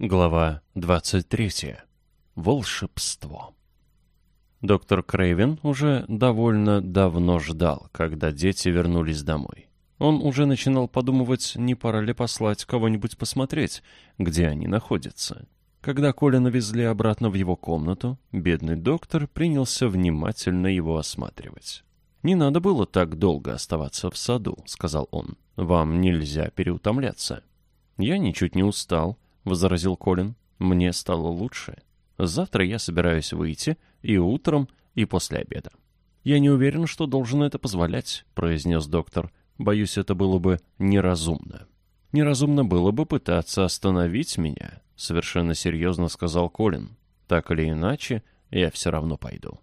Глава 23. Волшебство. Доктор Крейвен уже довольно давно ждал, когда дети вернулись домой. Он уже начинал подумывать, не пора ли послать кого-нибудь посмотреть, где они находятся. Когда Колина везли обратно в его комнату, бедный доктор принялся внимательно его осматривать. «Не надо было так долго оставаться в саду», — сказал он. «Вам нельзя переутомляться». «Я ничуть не устал», возразил Колин. «Мне стало лучше. Завтра я собираюсь выйти и утром, и после обеда». «Я не уверен, что должен это позволять», — произнес доктор. «Боюсь, это было бы неразумно». «Неразумно было бы пытаться остановить меня», — совершенно серьезно сказал Колин. «Так или иначе, я все равно пойду».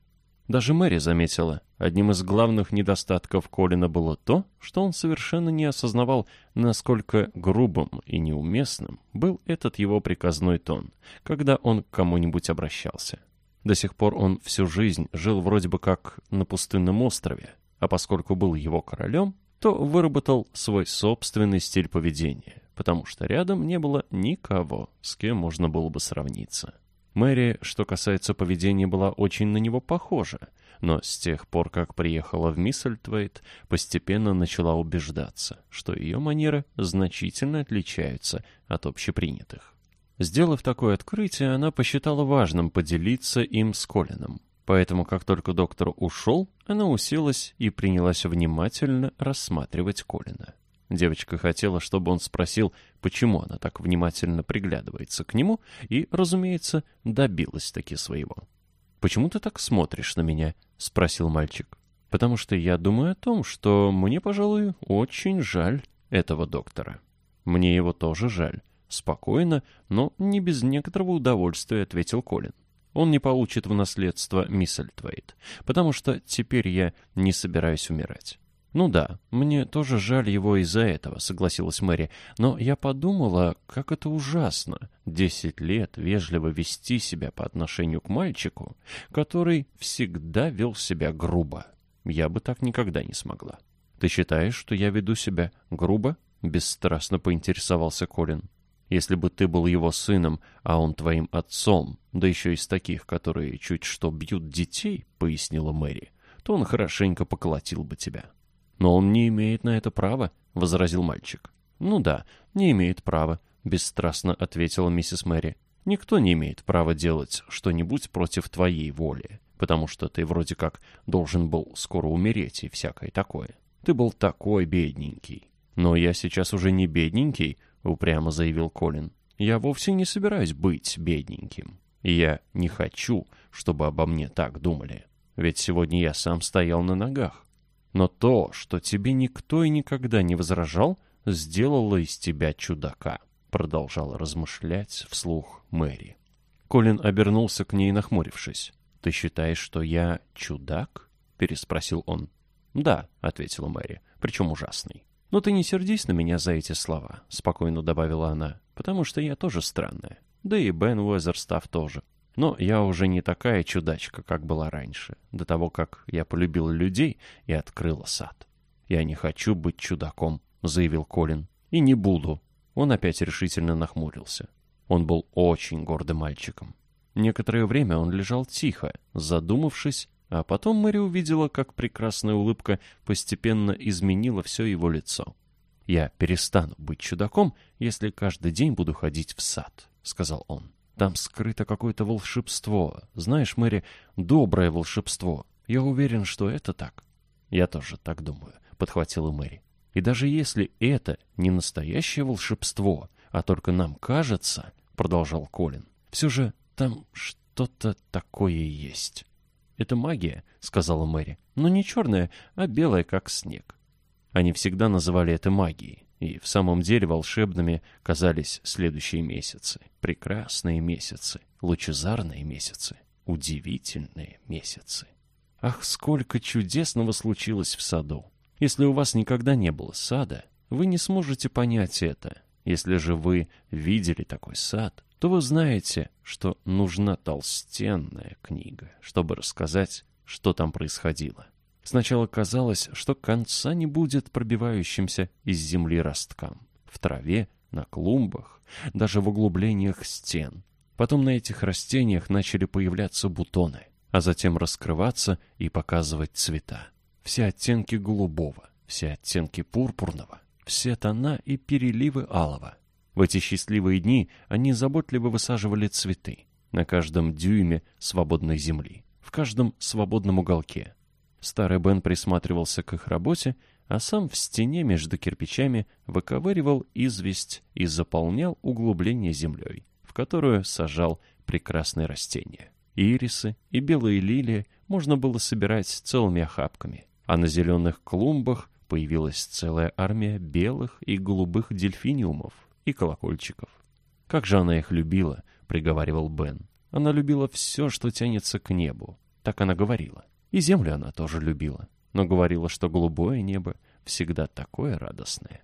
Даже Мэри заметила, одним из главных недостатков Колина было то, что он совершенно не осознавал, насколько грубым и неуместным был этот его приказной тон, когда он к кому-нибудь обращался. До сих пор он всю жизнь жил вроде бы как на пустынном острове, а поскольку был его королем, то выработал свой собственный стиль поведения, потому что рядом не было никого, с кем можно было бы сравниться. Мэри, что касается поведения, была очень на него похожа, но с тех пор, как приехала в Миссельтвейт, постепенно начала убеждаться, что ее манеры значительно отличаются от общепринятых. Сделав такое открытие, она посчитала важным поделиться им с Колином. Поэтому, как только доктор ушел, она уселась и принялась внимательно рассматривать Колина. Девочка хотела, чтобы он спросил, почему она так внимательно приглядывается к нему, и, разумеется, добилась таки своего. «Почему ты так смотришь на меня?» — спросил мальчик. «Потому что я думаю о том, что мне, пожалуй, очень жаль этого доктора. Мне его тоже жаль. Спокойно, но не без некоторого удовольствия», — ответил Колин. «Он не получит в наследство Миссельтвейт, потому что теперь я не собираюсь умирать». «Ну да, мне тоже жаль его из-за этого», — согласилась Мэри. «Но я подумала, как это ужасно. Десять лет вежливо вести себя по отношению к мальчику, который всегда вел себя грубо. Я бы так никогда не смогла». «Ты считаешь, что я веду себя грубо?» — бесстрастно поинтересовался Колин. «Если бы ты был его сыном, а он твоим отцом, да еще из таких, которые чуть что бьют детей», — пояснила Мэри, — «то он хорошенько поколотил бы тебя». «Но он не имеет на это права», — возразил мальчик. «Ну да, не имеет права», — бесстрастно ответила миссис Мэри. «Никто не имеет права делать что-нибудь против твоей воли, потому что ты вроде как должен был скоро умереть и всякое такое. Ты был такой бедненький». «Но я сейчас уже не бедненький», — упрямо заявил Колин. «Я вовсе не собираюсь быть бедненьким. И я не хочу, чтобы обо мне так думали. Ведь сегодня я сам стоял на ногах. Но то, что тебе никто и никогда не возражал, сделало из тебя чудака», — продолжал размышлять вслух Мэри. Колин обернулся к ней, нахмурившись. «Ты считаешь, что я чудак?» — переспросил он. «Да», — ответила Мэри, — «причем ужасный». «Но ты не сердись на меня за эти слова», — спокойно добавила она, — «потому что я тоже странная. Да и Бен Уэзерстав тоже. Но я уже не такая чудачка, как была раньше, до того, как я полюбил людей и открыла сад. «Я не хочу быть чудаком», — заявил Колин. «И не буду». Он опять решительно нахмурился. Он был очень гордым мальчиком. Некоторое время он лежал тихо, задумавшись, а потом Мэри увидела, как прекрасная улыбка постепенно изменила все его лицо. «Я перестану быть чудаком, если каждый день буду ходить в сад», — сказал он. Там скрыто какое-то волшебство. Знаешь, Мэри, доброе волшебство. Я уверен, что это так. Я тоже так думаю, подхватила Мэри. И даже если это не настоящее волшебство, а только нам кажется, продолжал Колин, все же там что-то такое есть. Это магия, сказала Мэри, но не черная, а белая, как снег. Они всегда называли это магией. И в самом деле волшебными казались следующие месяцы. Прекрасные месяцы, лучезарные месяцы, удивительные месяцы. Ах, сколько чудесного случилось в саду! Если у вас никогда не было сада, вы не сможете понять это. Если же вы видели такой сад, то вы знаете, что нужна толстенная книга, чтобы рассказать, что там происходило. Сначала казалось, что конца не будет пробивающимся из земли росткам. В траве, на клумбах, даже в углублениях стен. Потом на этих растениях начали появляться бутоны, а затем раскрываться и показывать цвета. Все оттенки голубого, все оттенки пурпурного, все тона и переливы алого. В эти счастливые дни они заботливо высаживали цветы на каждом дюйме свободной земли, в каждом свободном уголке. Старый Бен присматривался к их работе, а сам в стене между кирпичами выковыривал известь и заполнял углубление землей, в которую сажал прекрасные растения. Ирисы и белые лилии можно было собирать целыми охапками, а на зеленых клумбах появилась целая армия белых и голубых дельфиниумов и колокольчиков. «Как же она их любила!» — приговаривал Бен. «Она любила все, что тянется к небу». Так она говорила. И землю она тоже любила. Но говорила, что голубое небо всегда такое радостное.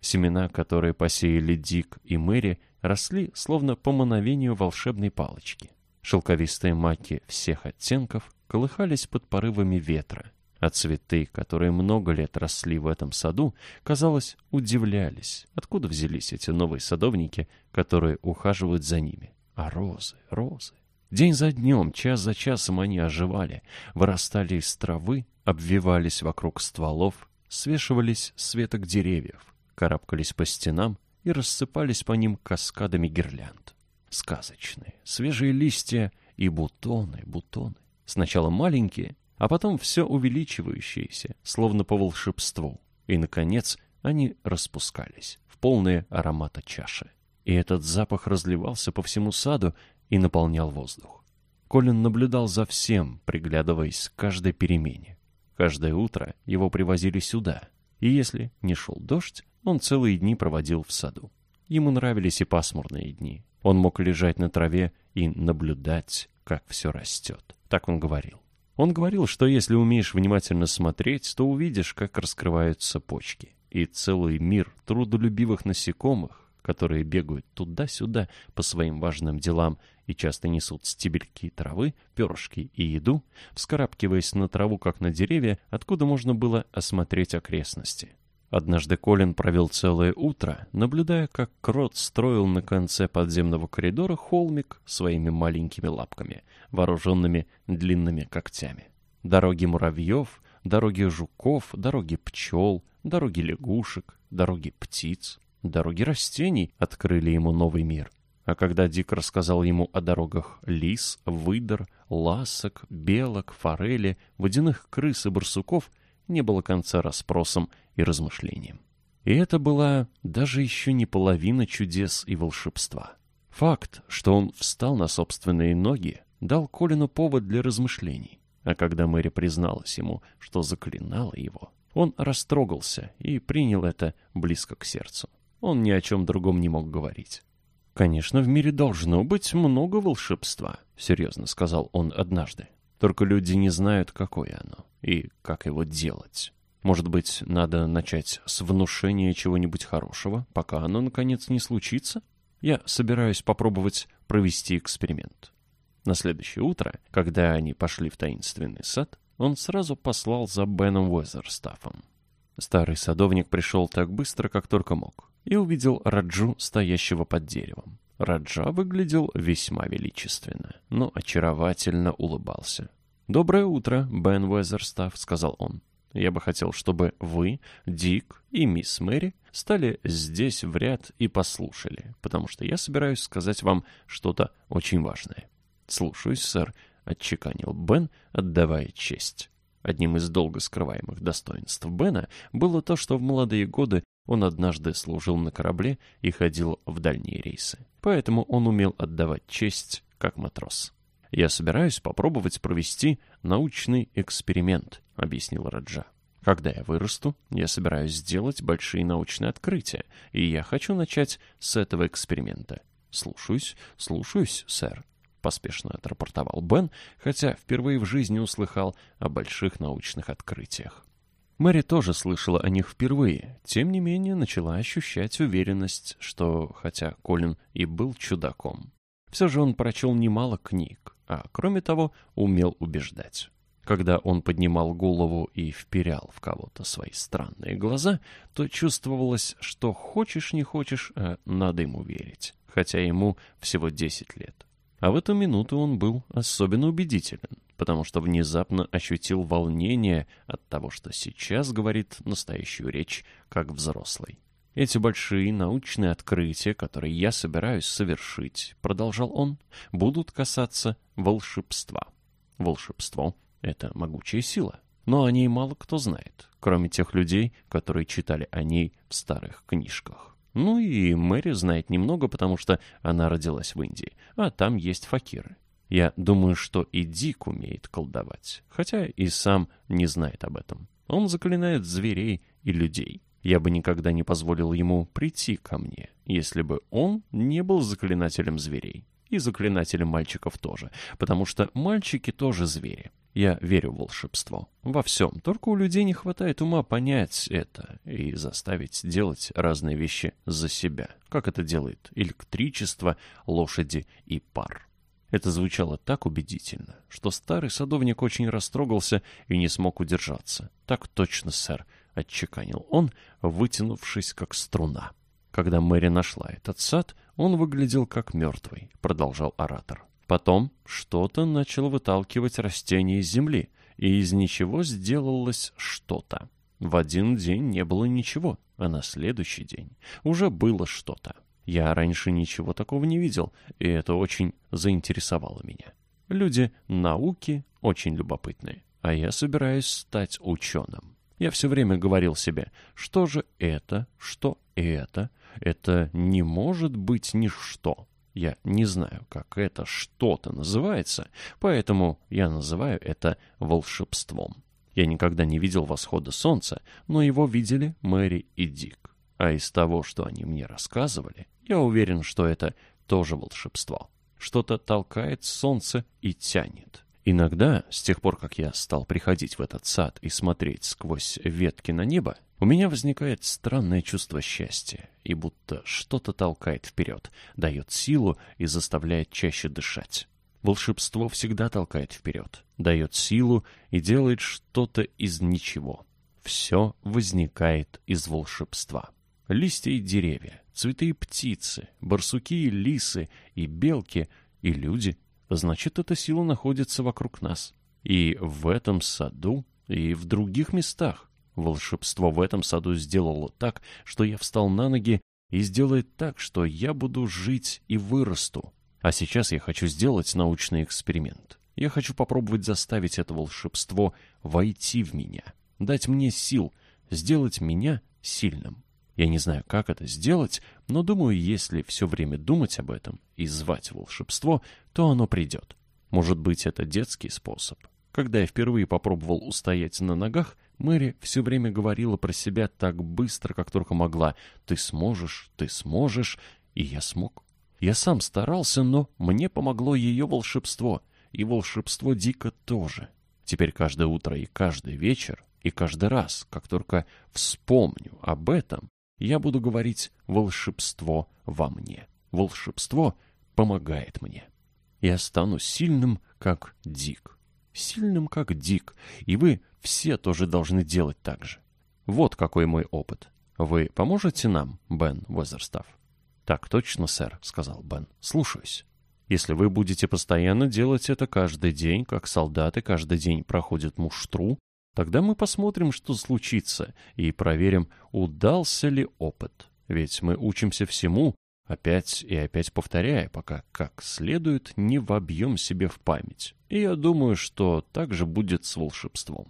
Семена, которые посеяли Дик и Мэри, росли словно по мановению волшебной палочки. Шелковистые маки всех оттенков колыхались под порывами ветра, а цветы, которые много лет росли в этом саду, казалось, удивлялись, откуда взялись эти новые садовники, которые ухаживают за ними. А розы, розы. День за днем, час за часом они оживали, вырастали из травы, обвивались вокруг стволов, свешивались с веток деревьев, карабкались по стенам и рассыпались по ним каскадами гирлянд. Сказочные, свежие листья и бутоны, бутоны. Сначала маленькие, а потом все увеличивающиеся, словно по волшебству. И, наконец, они распускались в полные аромата чаши. И этот запах разливался по всему саду и наполнял воздух. Колин наблюдал за всем, приглядываясь к каждой перемене. Каждое утро его привозили сюда, и если не шел дождь, он целые дни проводил в саду. Ему нравились и пасмурные дни. Он мог лежать на траве и наблюдать, как все растет. Так он говорил. Он говорил, что если умеешь внимательно смотреть, то увидишь, как раскрываются почки. И целый мир трудолюбивых насекомых, которые бегают туда-сюда по своим важным делам и часто несут стебельки травы, перышки и еду, вскарабкиваясь на траву, как на деревья, откуда можно было осмотреть окрестности. Однажды Колин провел целое утро, наблюдая, как крот строил на конце подземного коридора холмик своими маленькими лапками, вооруженными длинными когтями. Дороги муравьев, дороги жуков, дороги пчел, дороги лягушек, дороги птиц, дороги растений открыли ему новый мир. А когда Дик рассказал ему о дорогах лис, выдор, ласок, белок, форели, водяных крыс и барсуков, не было конца расспросам и размышлениям. И это была даже еще не половина чудес и волшебства. Факт, что он встал на собственные ноги, дал Колину повод для размышлений. А когда Мэри призналась ему, что заклинала его, он растрогался и принял это близко к сердцу. Он ни о чем другом не мог говорить. «Конечно, в мире должно быть много волшебства», — серьезно сказал он однажды. «Только люди не знают, какое оно и как его делать». Может быть, надо начать с внушения чего-нибудь хорошего, пока оно, наконец, не случится? Я собираюсь попробовать провести эксперимент. На следующее утро, когда они пошли в таинственный сад, он сразу послал за Беном Уэзерстафом. Старый садовник пришел так быстро, как только мог, и увидел Раджу, стоящего под деревом. Раджа выглядел весьма величественно, но очаровательно улыбался. «Доброе утро, Бен Уэзерстаф», — сказал он. Я бы хотел, чтобы вы, Дик и мисс Мэри стали здесь в ряд и послушали, потому что я собираюсь сказать вам что-то очень важное. Слушаюсь, сэр, — отчеканил Бен, отдавая честь. Одним из долго скрываемых достоинств Бена было то, что в молодые годы он однажды служил на корабле и ходил в дальние рейсы. Поэтому он умел отдавать честь, как матрос. «Я собираюсь попробовать провести научный эксперимент», — объяснил Раджа. «Когда я вырасту, я собираюсь сделать большие научные открытия, и я хочу начать с этого эксперимента». «Слушаюсь, слушаюсь, сэр», — поспешно отрапортовал Бен, хотя впервые в жизни услыхал о больших научных открытиях. Мэри тоже слышала о них впервые, тем не менее начала ощущать уверенность, что, хотя Колин и был чудаком, все же он прочел немало книг, а кроме того умел убеждать. Когда он поднимал голову и вперял в кого-то свои странные глаза, то чувствовалось, что хочешь не хочешь, а надо ему верить, хотя ему всего десять лет. А в эту минуту он был особенно убедителен, потому что внезапно ощутил волнение от того, что сейчас говорит настоящую речь, как взрослый. «Эти большие научные открытия, которые я собираюсь совершить», — продолжал он, — «будут касаться волшебства». Волшебство — это могучая сила, но о ней мало кто знает, кроме тех людей, которые читали о ней в старых книжках. Ну и Мэри знает немного, потому что она родилась в Индии, а там есть факиры. Я думаю, что и Дик умеет колдовать, хотя и сам не знает об этом. Он заклинает зверей и людей. Я бы никогда не позволил ему прийти ко мне, если бы он не был заклинателем зверей. И заклинателем мальчиков тоже, потому что мальчики тоже звери. Я верю в волшебство. Во всем. Только у людей не хватает ума понять это и заставить делать разные вещи за себя. Как это делает электричество, лошади и пар. Это звучало так убедительно, что старый садовник очень растрогался и не смог удержаться. «Так точно, сэр», — отчеканил он, вытянувшись как струна. Когда Мэри нашла этот сад, он выглядел как мертвый, продолжал оратор. Потом что-то начало выталкивать растения из земли, и из ничего сделалось что-то. В один день не было ничего, а на следующий день уже было что-то. Я раньше ничего такого не видел, и это очень заинтересовало меня. Люди науки очень любопытные, а я собираюсь стать ученым. Я все время говорил себе, что же это, что это, это не может быть ничто. Я не знаю, как это что-то называется, поэтому я называю это волшебством. Я никогда не видел восхода солнца, но его видели Мэри и Дик. А из того, что они мне рассказывали, я уверен, что это тоже волшебство. Что-то толкает солнце и тянет. Иногда, с тех пор, как я стал приходить в этот сад и смотреть сквозь ветки на небо, у меня возникает странное чувство счастья, и будто что-то толкает вперед, дает силу и заставляет чаще дышать. Волшебство всегда толкает вперед, дает силу и делает что-то из ничего. Все возникает из волшебства. Листья и деревья, цветы и птицы, барсуки и лисы, и белки, и люди. Значит, эта сила находится вокруг нас. И в этом саду, и в других местах. Волшебство в этом саду сделало так, что я встал на ноги и сделает так, что я буду жить и вырасту. А сейчас я хочу сделать научный эксперимент. Я хочу попробовать заставить это волшебство войти в меня, дать мне сил, сделать меня сильным. Я не знаю, как это сделать, но думаю, если все время думать об этом и звать волшебство, то оно придет. Может быть, это детский способ. Когда я впервые попробовал устоять на ногах, Мэри все время говорила про себя так быстро, как только могла. «Ты сможешь, ты сможешь». И я смог. Я сам старался, но мне помогло ее волшебство. И волшебство Дика тоже. Теперь каждое утро и каждый вечер, и каждый раз, как только вспомню об этом, я буду говорить «волшебство во мне». Волшебство помогает мне. Я стану сильным, как Дик сильным как Дик, и вы все тоже должны делать так же. Вот какой мой опыт. Вы поможете нам, Бен Уэзерстав? Так точно, сэр, сказал Бен. Слушаюсь. Если вы будете постоянно делать это каждый день, как солдаты каждый день проходят муштру, тогда мы посмотрим, что случится, и проверим, удался ли опыт. Ведь мы учимся всему, опять и опять повторяя, пока как следует не вобьем себе в память. И я думаю, что так же будет с волшебством.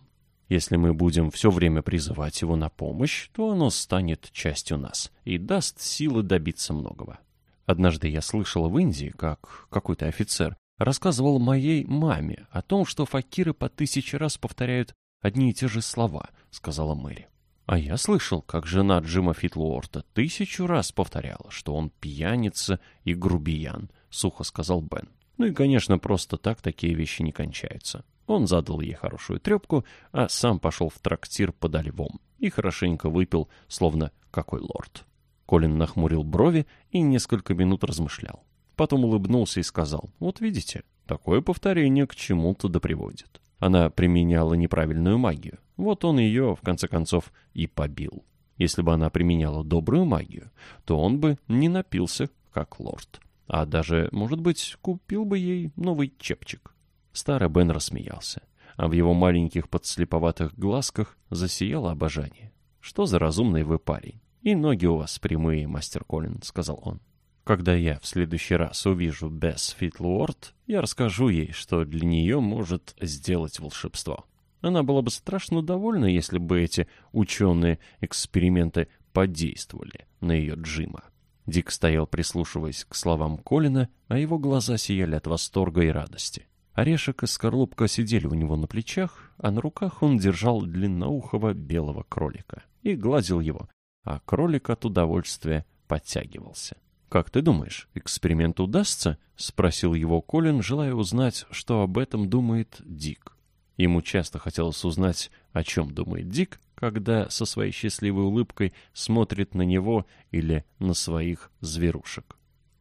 Если мы будем все время призывать его на помощь, то оно станет частью нас и даст силы добиться многого. Однажды я слышала в Индии, как какой-то офицер рассказывал моей маме о том, что факиры по тысяче раз повторяют одни и те же слова, сказала Мэри. А я слышал, как жена Джима Фитлуорта тысячу раз повторяла, что он пьяница и грубиян, сухо сказал Бен. Ну и, конечно, просто так такие вещи не кончаются. Он задал ей хорошую трепку, а сам пошел в трактир подо львом и хорошенько выпил, словно какой лорд. Колин нахмурил брови и несколько минут размышлял. Потом улыбнулся и сказал, «Вот видите, такое повторение к чему-то да приводит. Она применяла неправильную магию. Вот он ее, в конце концов, и побил. Если бы она применяла добрую магию, то он бы не напился, как лорд. А даже, может быть, купил бы ей новый чепчик. Старый Бен рассмеялся, а в его маленьких подслеповатых глазках засияло обожание. «Что за разумный вы парень? И ноги у вас прямые, мастер Колин», — сказал он. «Когда я в следующий раз увижу Бесс Фитлуорд, я расскажу ей, что для нее может сделать волшебство». Она была бы страшно довольна, если бы эти ученые эксперименты подействовали на ее Джима. Дик стоял, прислушиваясь к словам Колина, а его глаза сияли от восторга и радости. Орешек и скорлупка сидели у него на плечах, а на руках он держал длинноухого белого кролика и гладил его, а кролик от удовольствия подтягивался. «Как ты думаешь, эксперимент удастся?» — спросил его Колин, желая узнать, что об этом думает Дик. Ему часто хотелось узнать, о чем думает Дик, когда со своей счастливой улыбкой смотрит на него или на своих зверушек.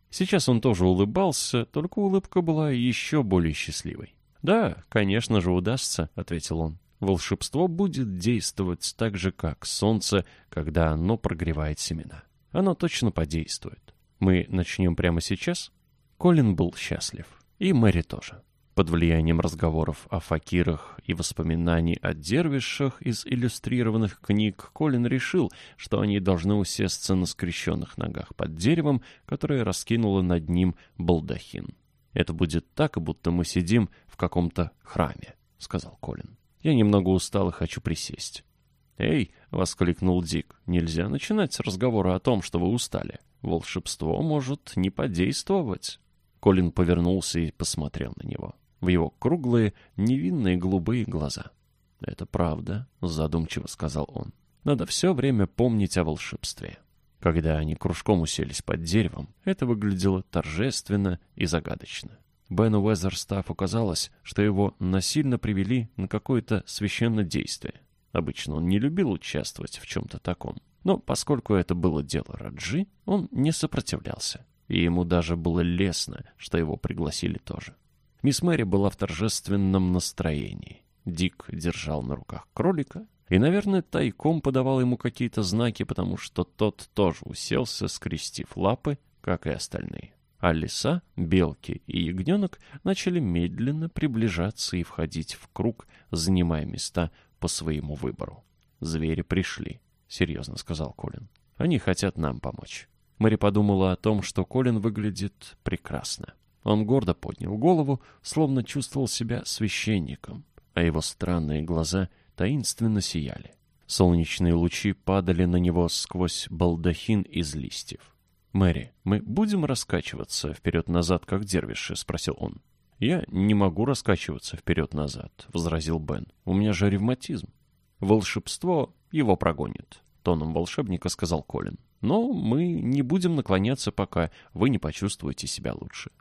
Сейчас он тоже улыбался, только улыбка была еще более счастливой. «Да, конечно же, удастся», — ответил он. «Волшебство будет действовать так же, как солнце, когда оно прогревает семена. Оно точно подействует. Мы начнем прямо сейчас?» Колин был счастлив. И Мэри тоже. Под влиянием разговоров о факирах и воспоминаний о дервишах из иллюстрированных книг Колин решил, что они должны усесться на скрещенных ногах под деревом, которое раскинуло над ним балдахин. «Это будет так, будто мы сидим в каком-то храме», — сказал Колин. «Я немного устал и хочу присесть». «Эй!» — воскликнул Дик. «Нельзя начинать с разговора о том, что вы устали. Волшебство может не подействовать». Колин повернулся и посмотрел на него в его круглые, невинные голубые глаза. «Это правда», — задумчиво сказал он. «Надо все время помнить о волшебстве». Когда они кружком уселись под деревом, это выглядело торжественно и загадочно. Бену Уэзерстафу казалось, что его насильно привели на какое-то священное действие. Обычно он не любил участвовать в чем-то таком. Но поскольку это было дело Раджи, он не сопротивлялся. И ему даже было лестно, что его пригласили тоже. Мисс Мэри была в торжественном настроении. Дик держал на руках кролика и, наверное, тайком подавал ему какие-то знаки, потому что тот тоже уселся, скрестив лапы, как и остальные. А лиса, белки и ягненок начали медленно приближаться и входить в круг, занимая места по своему выбору. «Звери пришли», — серьезно сказал Колин. «Они хотят нам помочь». Мэри подумала о том, что Колин выглядит прекрасно. Он гордо поднял голову, словно чувствовал себя священником, а его странные глаза таинственно сияли. Солнечные лучи падали на него сквозь балдахин из листьев. «Мэри, мы будем раскачиваться вперед-назад, как дервиши?» — спросил он. «Я не могу раскачиваться вперед-назад», — возразил Бен. «У меня же ревматизм». «Волшебство его прогонит», — тоном волшебника сказал Колин. «Но мы не будем наклоняться, пока вы не почувствуете себя лучше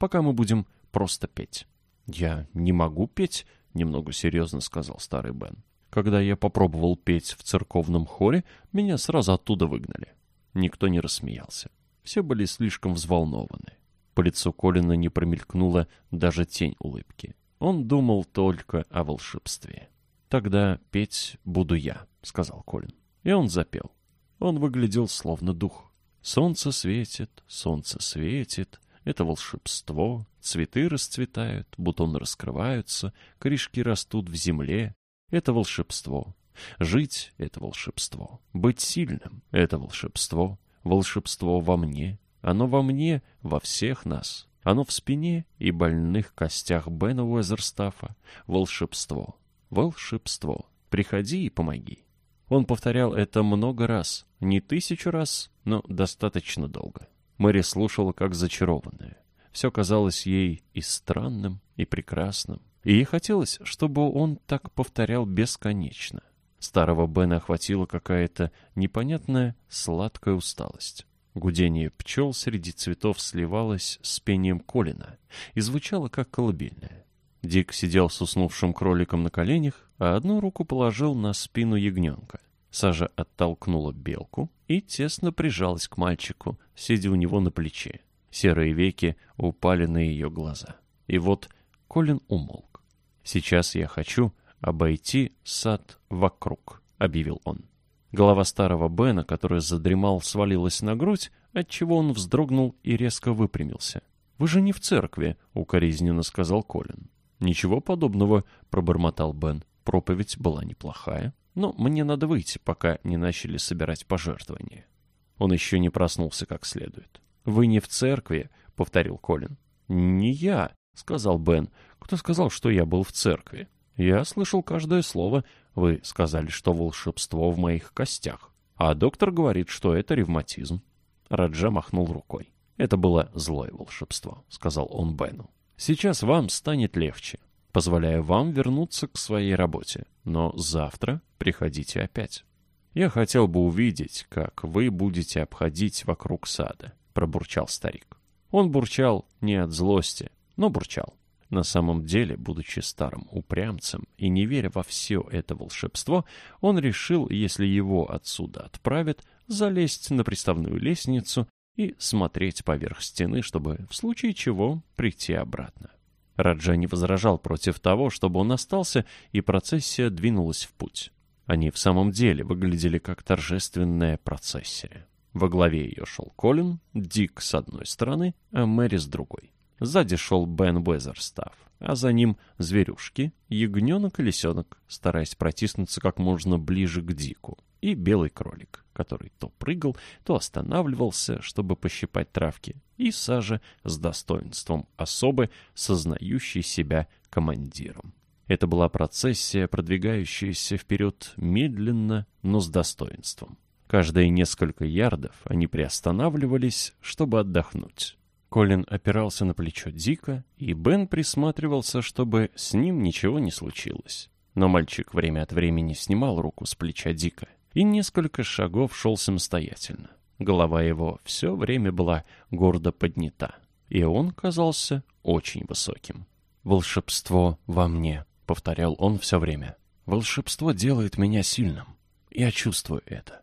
пока мы будем просто петь. «Я не могу петь», — немного серьезно сказал старый Бен. «Когда я попробовал петь в церковном хоре, меня сразу оттуда выгнали». Никто не рассмеялся. Все были слишком взволнованы. По лицу Колина не промелькнула даже тень улыбки. Он думал только о волшебстве. «Тогда петь буду я», — сказал Колин. И он запел. Он выглядел словно дух. «Солнце светит, солнце светит, это волшебство, цветы расцветают, бутоны раскрываются, корешки растут в земле. Это волшебство. Жить — это волшебство. Быть сильным — это волшебство. Волшебство во мне. Оно во мне, во всех нас. Оно в спине и больных костях Бена Уэзерстафа. Волшебство. Волшебство. Приходи и помоги. Он повторял это много раз. Не тысячу раз, но достаточно долго. Мэри слушала как зачарованная. Все казалось ей и странным, и прекрасным. И ей хотелось, чтобы он так повторял бесконечно. Старого Бена охватила какая-то непонятная сладкая усталость. Гудение пчел среди цветов сливалось с пением Колина и звучало как колыбельное. Дик сидел с уснувшим кроликом на коленях, а одну руку положил на спину ягненка. Сажа оттолкнула белку и тесно прижалась к мальчику, сидя у него на плече. Серые веки упали на ее глаза. И вот Колин умолк. «Сейчас я хочу обойти сад вокруг», — объявил он. Голова старого Бена, который задремал, свалилась на грудь, отчего он вздрогнул и резко выпрямился. «Вы же не в церкви», — укоризненно сказал Колин. «Ничего подобного», — пробормотал Бен. «Проповедь была неплохая, но мне надо выйти, пока не начали собирать пожертвования». Он еще не проснулся как следует. «Вы не в церкви», — повторил Колин. «Не я», — сказал Бен. «Кто сказал, что я был в церкви?» «Я слышал каждое слово. Вы сказали, что волшебство в моих костях. А доктор говорит, что это ревматизм». Раджа махнул рукой. «Это было злое волшебство», — сказал он Бену. «Сейчас вам станет легче. Позволяю вам вернуться к своей работе. Но завтра приходите опять». «Я хотел бы увидеть, как вы будете обходить вокруг сада», — пробурчал старик. Он бурчал не от злости, но бурчал. На самом деле, будучи старым упрямцем и не веря во все это волшебство, он решил, если его отсюда отправят, залезть на приставную лестницу и смотреть поверх стены, чтобы в случае чего прийти обратно. Раджа не возражал против того, чтобы он остался, и процессия двинулась в путь. Они в самом деле выглядели как торжественная процессия. Во главе ее шел Колин, Дик с одной стороны, а Мэри с другой. Сзади шел Бен Уэзерстав, а за ним зверюшки, ягненок и лисенок, стараясь протиснуться как можно ближе к Дику, и белый кролик, который то прыгал, то останавливался, чтобы пощипать травки, и Сажа с достоинством особы, сознающей себя командиром. Это была процессия, продвигающаяся вперед медленно, но с достоинством. Каждые несколько ярдов они приостанавливались, чтобы отдохнуть. Колин опирался на плечо Дика, и Бен присматривался, чтобы с ним ничего не случилось. Но мальчик время от времени снимал руку с плеча Дика и несколько шагов шел самостоятельно. Голова его все время была гордо поднята, и он казался очень высоким. «Волшебство во мне», — повторял он все время. «Волшебство делает меня сильным. Я чувствую это».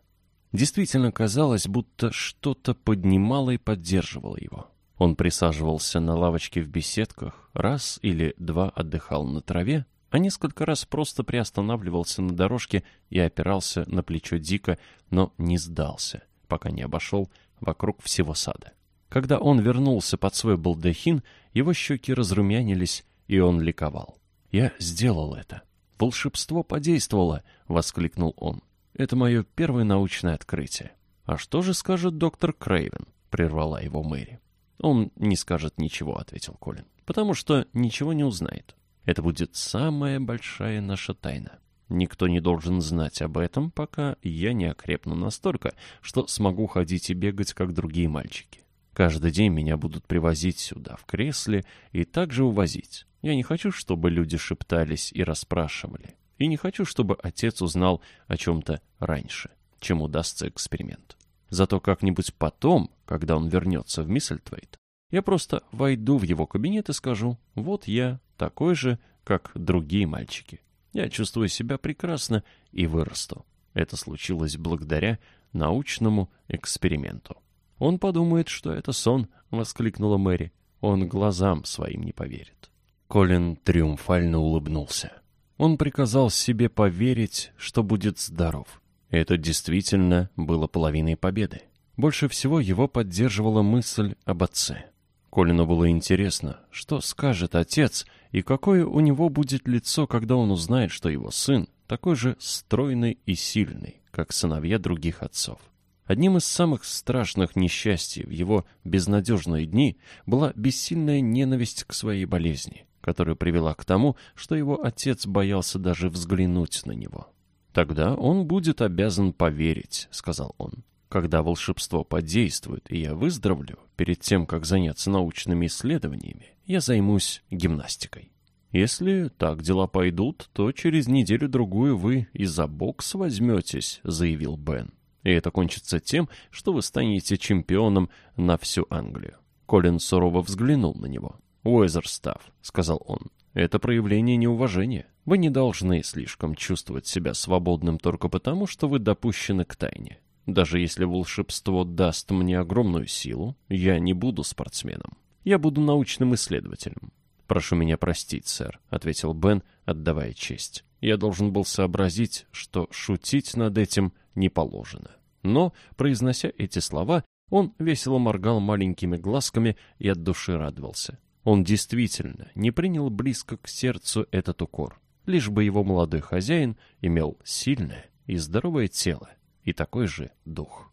Действительно казалось, будто что-то поднимало и поддерживало его. Он присаживался на лавочке в беседках, раз или два отдыхал на траве, а несколько раз просто приостанавливался на дорожке и опирался на плечо Дика, но не сдался, пока не обошел вокруг всего сада. Когда он вернулся под свой балдахин, его щеки разрумянились, и он ликовал. «Я сделал это. Волшебство подействовало!» — воскликнул он. «Это мое первое научное открытие». «А что же скажет доктор Крейвен?» — прервала его Мэри. «Он не скажет ничего», — ответил Колин, «потому что ничего не узнает. Это будет самая большая наша тайна. Никто не должен знать об этом, пока я не окрепну настолько, что смогу ходить и бегать, как другие мальчики. Каждый день меня будут привозить сюда в кресле и также увозить. Я не хочу, чтобы люди шептались и расспрашивали. И не хочу, чтобы отец узнал о чем-то раньше, чем удастся эксперимент. Зато как-нибудь потом, когда он вернется в Миссельтвейт, я просто войду в его кабинет и скажу, вот я такой же, как другие мальчики. Я чувствую себя прекрасно и вырасту. Это случилось благодаря научному эксперименту. Он подумает, что это сон, — воскликнула Мэри. Он глазам своим не поверит. Колин триумфально улыбнулся. Он приказал себе поверить, что будет здоров. Это действительно было половиной победы. Больше всего его поддерживала мысль об отце. Колину было интересно, что скажет отец и какое у него будет лицо, когда он узнает, что его сын такой же стройный и сильный, как сыновья других отцов. Одним из самых страшных несчастий в его безнадежные дни была бессильная ненависть к своей болезни, которая привела к тому, что его отец боялся даже взглянуть на него. «Тогда он будет обязан поверить», — сказал он. «Когда волшебство подействует, и я выздоровлю, перед тем, как заняться научными исследованиями, я займусь гимнастикой. Если так дела пойдут, то через неделю-другую вы и за бокс возьметесь», — заявил Бен. «И это кончится тем, что вы станете чемпионом на всю Англию». Колин сурово взглянул на него. «Уэзерстав», — сказал он, — «это проявление неуважения. Вы не должны слишком чувствовать себя свободным только потому, что вы допущены к тайне. Даже если волшебство даст мне огромную силу, я не буду спортсменом. Я буду научным исследователем. «Прошу меня простить, сэр», — ответил Бен, отдавая честь. «Я должен был сообразить, что шутить над этим не положено». Но, произнося эти слова, он весело моргал маленькими глазками и от души радовался. Он действительно не принял близко к сердцу этот укор, лишь бы его молодой хозяин имел сильное и здоровое тело и такой же дух.